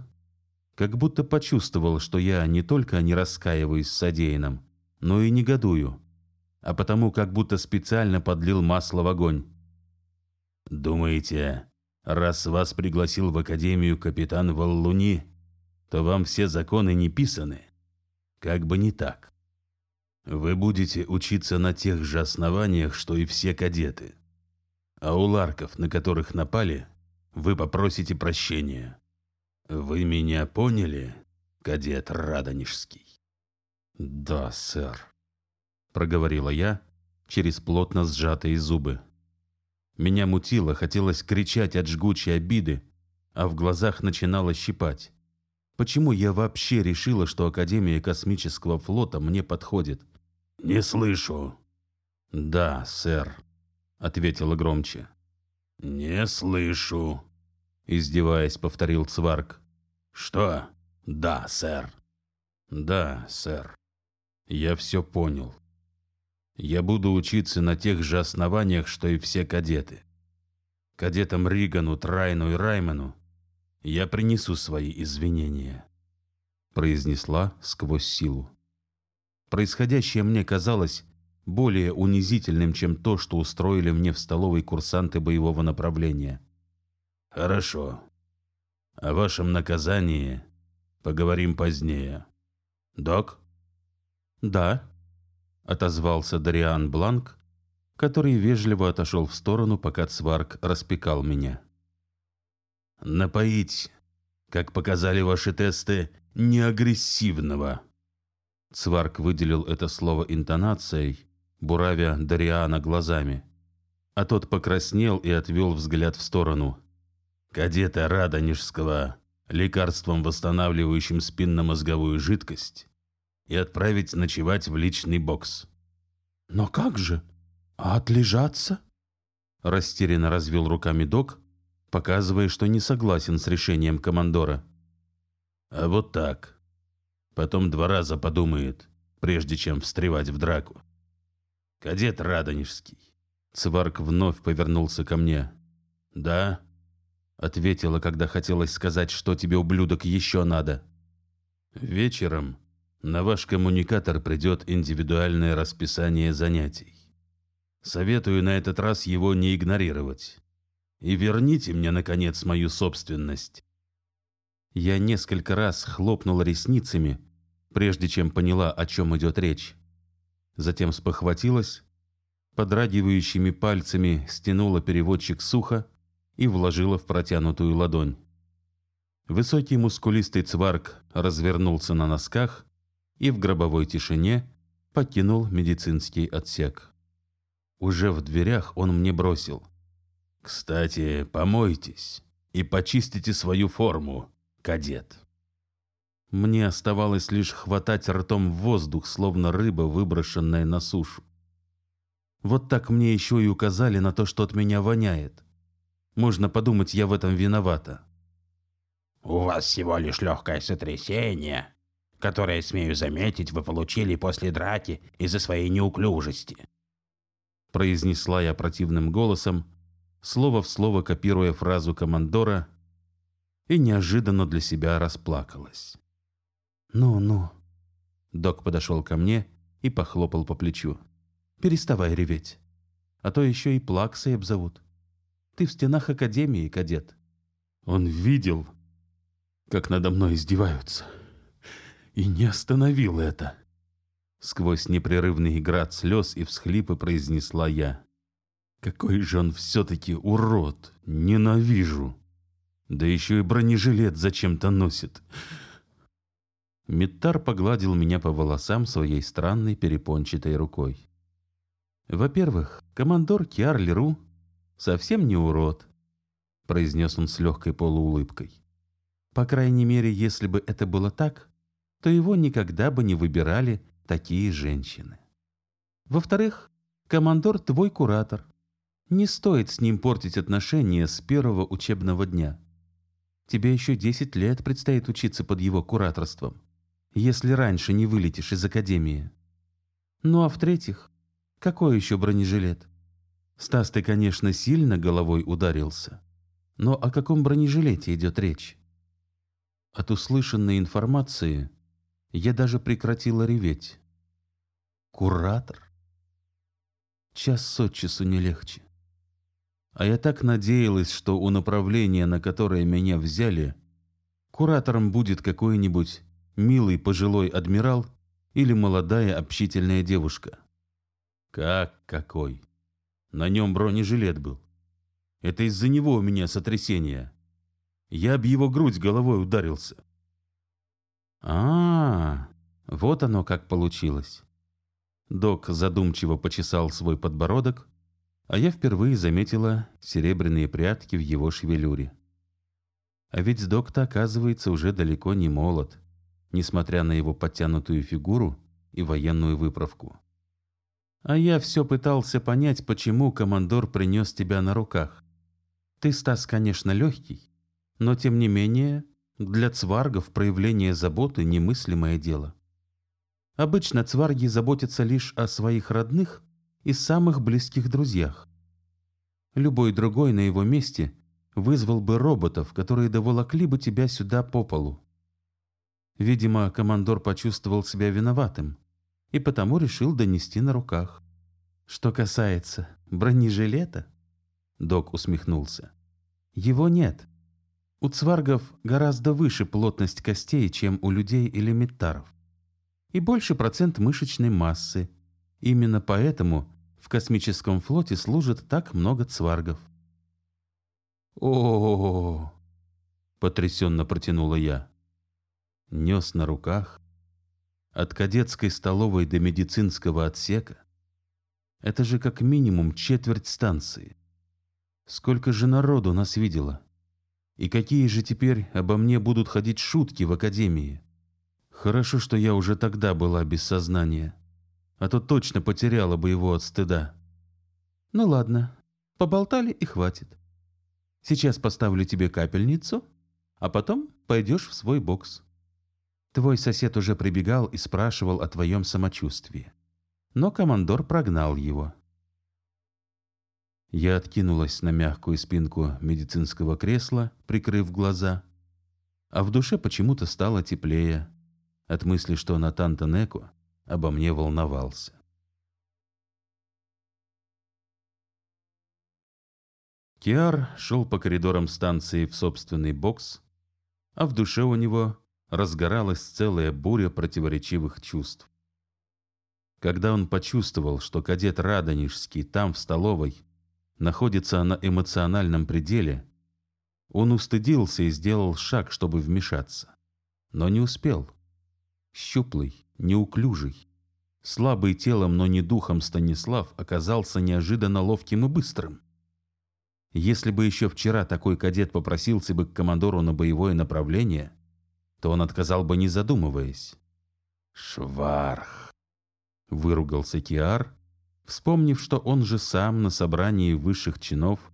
как будто почувствовал, что я не только не раскаиваюсь с содеянным, но и негодую, а потому как будто специально подлил масло в огонь. «Думаете, Раз вас пригласил в академию капитан Валлуни, то вам все законы не писаны. Как бы не так. Вы будете учиться на тех же основаниях, что и все кадеты. А у ларков, на которых напали, вы попросите прощения. Вы меня поняли, кадет Радонежский? Да, сэр, проговорила я через плотно сжатые зубы. Меня мутило, хотелось кричать от жгучей обиды, а в глазах начинало щипать. Почему я вообще решила, что Академия космического флота мне подходит? «Не слышу». «Да, сэр», — ответила громче. «Не слышу», — издеваясь, повторил Цварк. «Что? Да, сэр». «Да, сэр. Я все понял. Я буду учиться на тех же основаниях, что и все кадеты. Кадетам Ригану, Трайну и Раймену я принесу свои извинения», — произнесла сквозь силу. Происходящее мне казалось более унизительным, чем то, что устроили мне в столовой курсанты боевого направления. «Хорошо. О вашем наказании поговорим позднее. Док?» «Да», — отозвался Дариан Бланк, который вежливо отошел в сторону, пока Цварк распекал меня. «Напоить, как показали ваши тесты, неагрессивного». Цварк выделил это слово интонацией, буравя Дариана глазами. А тот покраснел и отвел взгляд в сторону. «Кадета Радонежского лекарством, восстанавливающим спинномозговую жидкость, и отправить ночевать в личный бокс. «Но как же? А отлежаться?» Растерянно развел руками док, показывая, что не согласен с решением командора. «А вот так. Потом два раза подумает, прежде чем встревать в драку. Кадет Радонежский». Цварк вновь повернулся ко мне. «Да?» Ответила, когда хотелось сказать, что тебе, ублюдок, еще надо. «Вечером на ваш коммуникатор придет индивидуальное расписание занятий. Советую на этот раз его не игнорировать. И верните мне, наконец, мою собственность. Я несколько раз хлопнула ресницами, прежде чем поняла, о чем идет речь. Затем спохватилась, подрагивающими пальцами стянула переводчик сухо и вложила в протянутую ладонь. Высокий мускулистый цварк развернулся на носках и в гробовой тишине покинул медицинский отсек. Уже в дверях он мне бросил. «Кстати, помойтесь и почистите свою форму, кадет». Мне оставалось лишь хватать ртом в воздух, словно рыба, выброшенная на сушу. Вот так мне еще и указали на то, что от меня воняет. Можно подумать, я в этом виновата. «У вас всего лишь легкое сотрясение, которое, смею заметить, вы получили после драки из-за своей неуклюжести», произнесла я противным голосом, слово в слово копируя фразу командора, и неожиданно для себя расплакалась. «Ну-ну». Док подошел ко мне и похлопал по плечу. «Переставай реветь, а то еще и плаксой обзовут. Ты в стенах Академии, кадет». Он видел, как надо мной издеваются, и не остановил это. Сквозь непрерывный град слез и всхлипы произнесла я. Какой же он все-таки урод! Ненавижу! Да еще и бронежилет зачем-то носит. Миттар погладил меня по волосам своей странной перепончатой рукой. «Во-первых, командор Киар Леру совсем не урод», — произнес он с легкой полуулыбкой. «По крайней мере, если бы это было так, то его никогда бы не выбирали такие женщины. Во-вторых, командор твой куратор. Не стоит с ним портить отношения с первого учебного дня. Тебе еще десять лет предстоит учиться под его кураторством если раньше не вылетишь из академии. Ну а в-третьих, какой еще бронежилет? Стас, ты, конечно, сильно головой ударился. Но о каком бронежилете идет речь? От услышанной информации я даже прекратила реветь. Куратор? Час от часу не легче. А я так надеялась, что у направления, на которое меня взяли, куратором будет какой-нибудь милый пожилой адмирал или молодая общительная девушка. Как какой? На нем бронежилет был. Это из-за него у меня сотрясение. Я об его грудь головой ударился. А, вот оно как получилось. Док задумчиво почесал свой подбородок, а я впервые заметила серебряные прятки в его шевелюре. А ведь док-то, оказывается, уже далеко не молод несмотря на его подтянутую фигуру и военную выправку. А я все пытался понять, почему командор принес тебя на руках. Ты, Стас, конечно, легкий, но тем не менее для цваргов проявление заботы – немыслимое дело. Обычно цварги заботятся лишь о своих родных и самых близких друзьях. Любой другой на его месте вызвал бы роботов, которые доволокли бы тебя сюда по полу. Видимо, командор почувствовал себя виноватым и потому решил донести на руках. Что касается бронежилета, док усмехнулся. Его нет. У цваргов гораздо выше плотность костей, чем у людей или метаров. И больше процент мышечной массы. Именно поэтому в космическом флоте служит так много цваргов. О, -о, -о, -о потрясенно протянула я нес на руках, от кадетской столовой до медицинского отсека. Это же как минимум четверть станции. Сколько же народу нас видело? И какие же теперь обо мне будут ходить шутки в академии? Хорошо, что я уже тогда была без сознания, а то точно потеряла бы его от стыда. Ну ладно, поболтали и хватит. Сейчас поставлю тебе капельницу, а потом пойдешь в свой бокс. Твой сосед уже прибегал и спрашивал о твоем самочувствии. Но командор прогнал его. Я откинулась на мягкую спинку медицинского кресла, прикрыв глаза, а в душе почему-то стало теплее от мысли, что Натан Танеко обо мне волновался. Киар шел по коридорам станции в собственный бокс, а в душе у него разгоралась целая буря противоречивых чувств. Когда он почувствовал, что кадет Радонежский там, в столовой, находится на эмоциональном пределе, он устыдился и сделал шаг, чтобы вмешаться. Но не успел. Щуплый, неуклюжий, слабый телом, но не духом Станислав оказался неожиданно ловким и быстрым. Если бы еще вчера такой кадет попросился бы к командору на боевое направление, то он отказал бы не задумываясь. «Шварх!» — выругался Киар, вспомнив, что он же сам на собрании высших чинов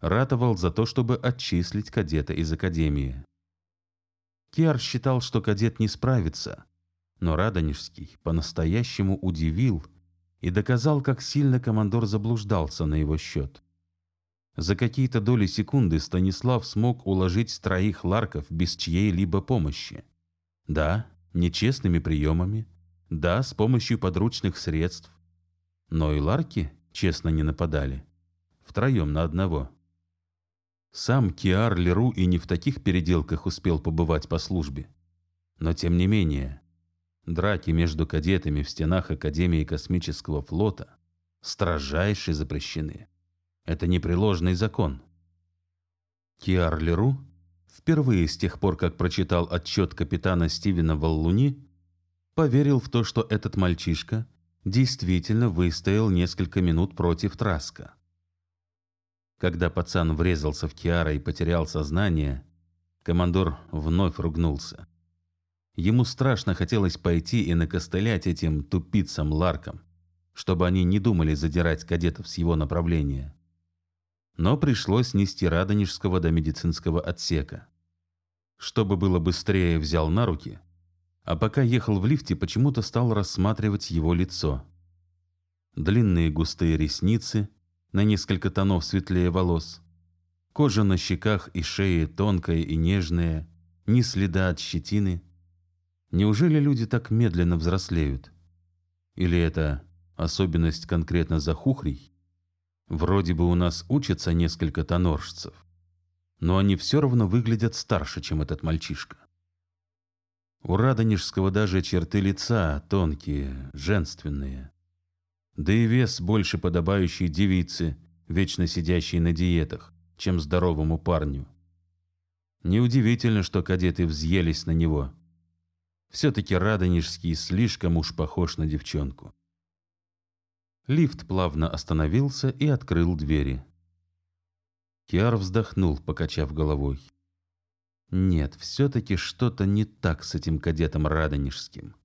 ратовал за то, чтобы отчислить кадета из академии. Киар считал, что кадет не справится, но Радонежский по-настоящему удивил и доказал, как сильно командор заблуждался на его счет. За какие-то доли секунды Станислав смог уложить троих ларков без чьей-либо помощи. Да, нечестными приемами, да, с помощью подручных средств. Но и ларки честно не нападали. Втроем на одного. Сам Киар Леру и не в таких переделках успел побывать по службе. Но тем не менее, драки между кадетами в стенах Академии космического флота строжайше запрещены. Это непреложный закон. Киар Леру впервые с тех пор, как прочитал отчет капитана Стивена Валлуни, поверил в то, что этот мальчишка действительно выстоял несколько минут против Траска. Когда пацан врезался в Киара и потерял сознание, командор вновь ругнулся. Ему страшно хотелось пойти и накостылять этим тупицам-ларкам, чтобы они не думали задирать кадетов с его направления но пришлось нести Радонежского до медицинского отсека. Чтобы было быстрее, взял на руки, а пока ехал в лифте, почему-то стал рассматривать его лицо. Длинные густые ресницы, на несколько тонов светлее волос, кожа на щеках и шее тонкая и нежная, ни следа от щетины. Неужели люди так медленно взрослеют? Или это особенность конкретно захухрей? Вроде бы у нас учатся несколько тоноржцев, но они все равно выглядят старше, чем этот мальчишка. У Радонежского даже черты лица тонкие, женственные. Да и вес больше подобающий девице, вечно сидящей на диетах, чем здоровому парню. Неудивительно, что кадеты взъелись на него. Все-таки Радонежский слишком уж похож на девчонку. Лифт плавно остановился и открыл двери. Киар вздохнул, покачав головой. Нет, все-таки что-то не так с этим кадетом Радонежским.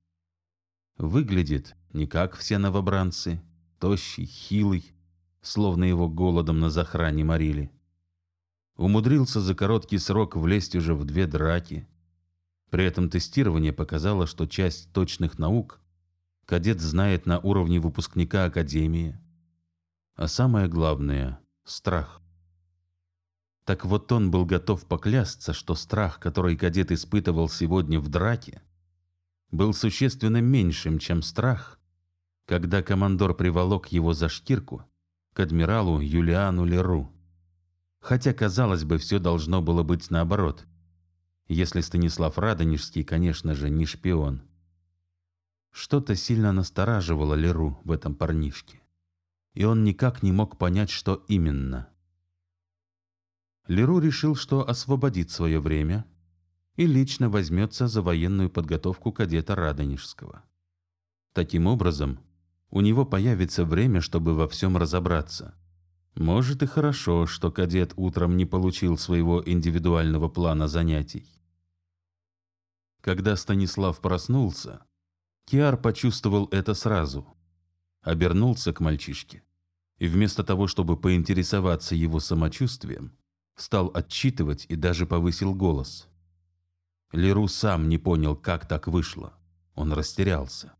Выглядит не как все новобранцы, тощий, хилый, словно его голодом на захране морили. Умудрился за короткий срок влезть уже в две драки. При этом тестирование показало, что часть точных наук Кадет знает на уровне выпускника академии. А самое главное — страх. Так вот он был готов поклясться, что страх, который кадет испытывал сегодня в драке, был существенно меньшим, чем страх, когда командор приволок его за шкирку к адмиралу Юлиану Леру. Хотя, казалось бы, все должно было быть наоборот, если Станислав Радонежский, конечно же, не шпион. Что-то сильно настораживало Леру в этом парнишке, и он никак не мог понять, что именно. Леру решил, что освободит свое время и лично возьмется за военную подготовку кадета Радонежского. Таким образом, у него появится время, чтобы во всем разобраться. Может и хорошо, что кадет утром не получил своего индивидуального плана занятий. Когда Станислав проснулся, Киар почувствовал это сразу. Обернулся к мальчишке. И вместо того, чтобы поинтересоваться его самочувствием, стал отчитывать и даже повысил голос. Леру сам не понял, как так вышло. Он растерялся.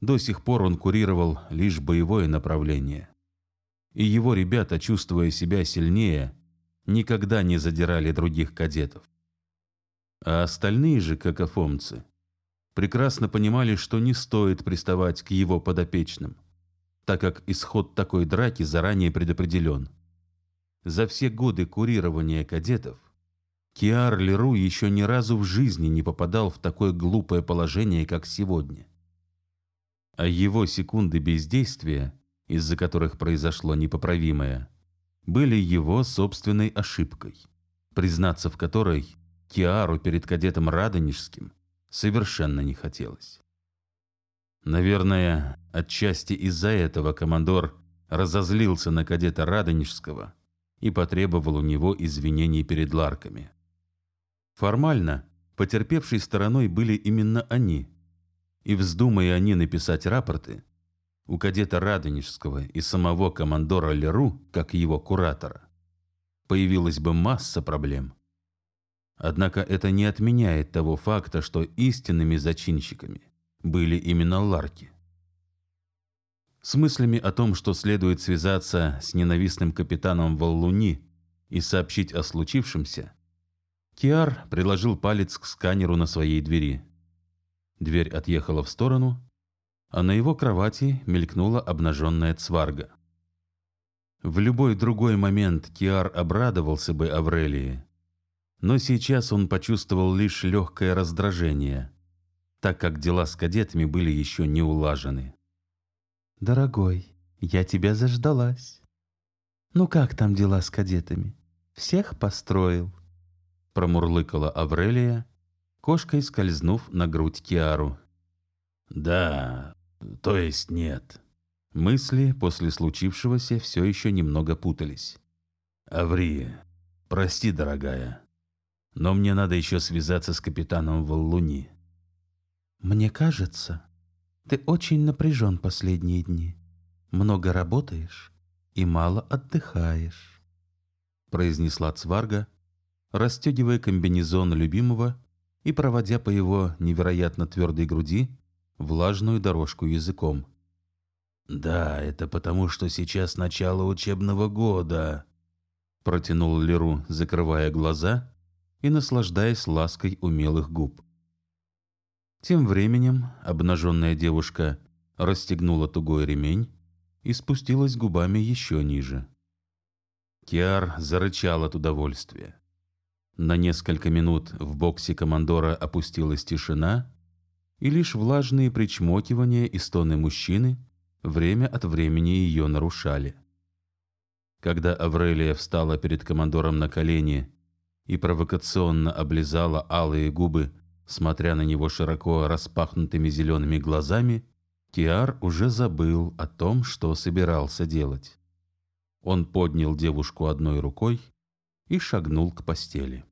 До сих пор он курировал лишь боевое направление. И его ребята, чувствуя себя сильнее, никогда не задирали других кадетов. А остальные же какофомцы прекрасно понимали, что не стоит приставать к его подопечным, так как исход такой драки заранее предопределен. За все годы курирования кадетов Киар Леру еще ни разу в жизни не попадал в такое глупое положение, как сегодня. А его секунды бездействия, из-за которых произошло непоправимое, были его собственной ошибкой, признаться в которой Киару перед кадетом Радонежским совершенно не хотелось. Наверное, отчасти из-за этого командор разозлился на кадета Радонежского и потребовал у него извинений перед ларками. Формально потерпевшей стороной были именно они, и вздумая они написать рапорты, у кадета Радонежского и самого командора Леру, как его куратора, появилась бы масса проблем. Однако это не отменяет того факта, что истинными зачинщиками были именно Ларки. С мыслями о том, что следует связаться с ненавистным капитаном Валлуни и сообщить о случившемся, Киар приложил палец к сканеру на своей двери. Дверь отъехала в сторону, а на его кровати мелькнула обнаженная цварга. В любой другой момент Киар обрадовался бы Аврелии, но сейчас он почувствовал лишь легкое раздражение, так как дела с кадетами были еще не улажены. «Дорогой, я тебя заждалась. Ну как там дела с кадетами? Всех построил?» Промурлыкала Аврелия, кошкой скользнув на грудь Киару. «Да, то есть нет». Мысли после случившегося все еще немного путались. «Аври, прости, дорогая, но мне надо еще связаться с капитаном Валлуни». «Мне кажется, ты очень напряжен последние дни. Много работаешь и мало отдыхаешь», — произнесла Цварга, расстегивая комбинезон любимого и проводя по его невероятно твердой груди влажную дорожку языком. «Да, это потому, что сейчас начало учебного года», — протянул Леру, закрывая глаза и наслаждаясь лаской умелых губ. Тем временем обнаженная девушка расстегнула тугой ремень и спустилась губами еще ниже. Киар зарычал от удовольствия. На несколько минут в боксе командора опустилась тишина, и лишь влажные причмокивания и стоны мужчины время от времени ее нарушали. Когда Аврелия встала перед командором на колени и провокационно облизала алые губы, смотря на него широко распахнутыми зелеными глазами, Киар уже забыл о том, что собирался делать. Он поднял девушку одной рукой и шагнул к постели.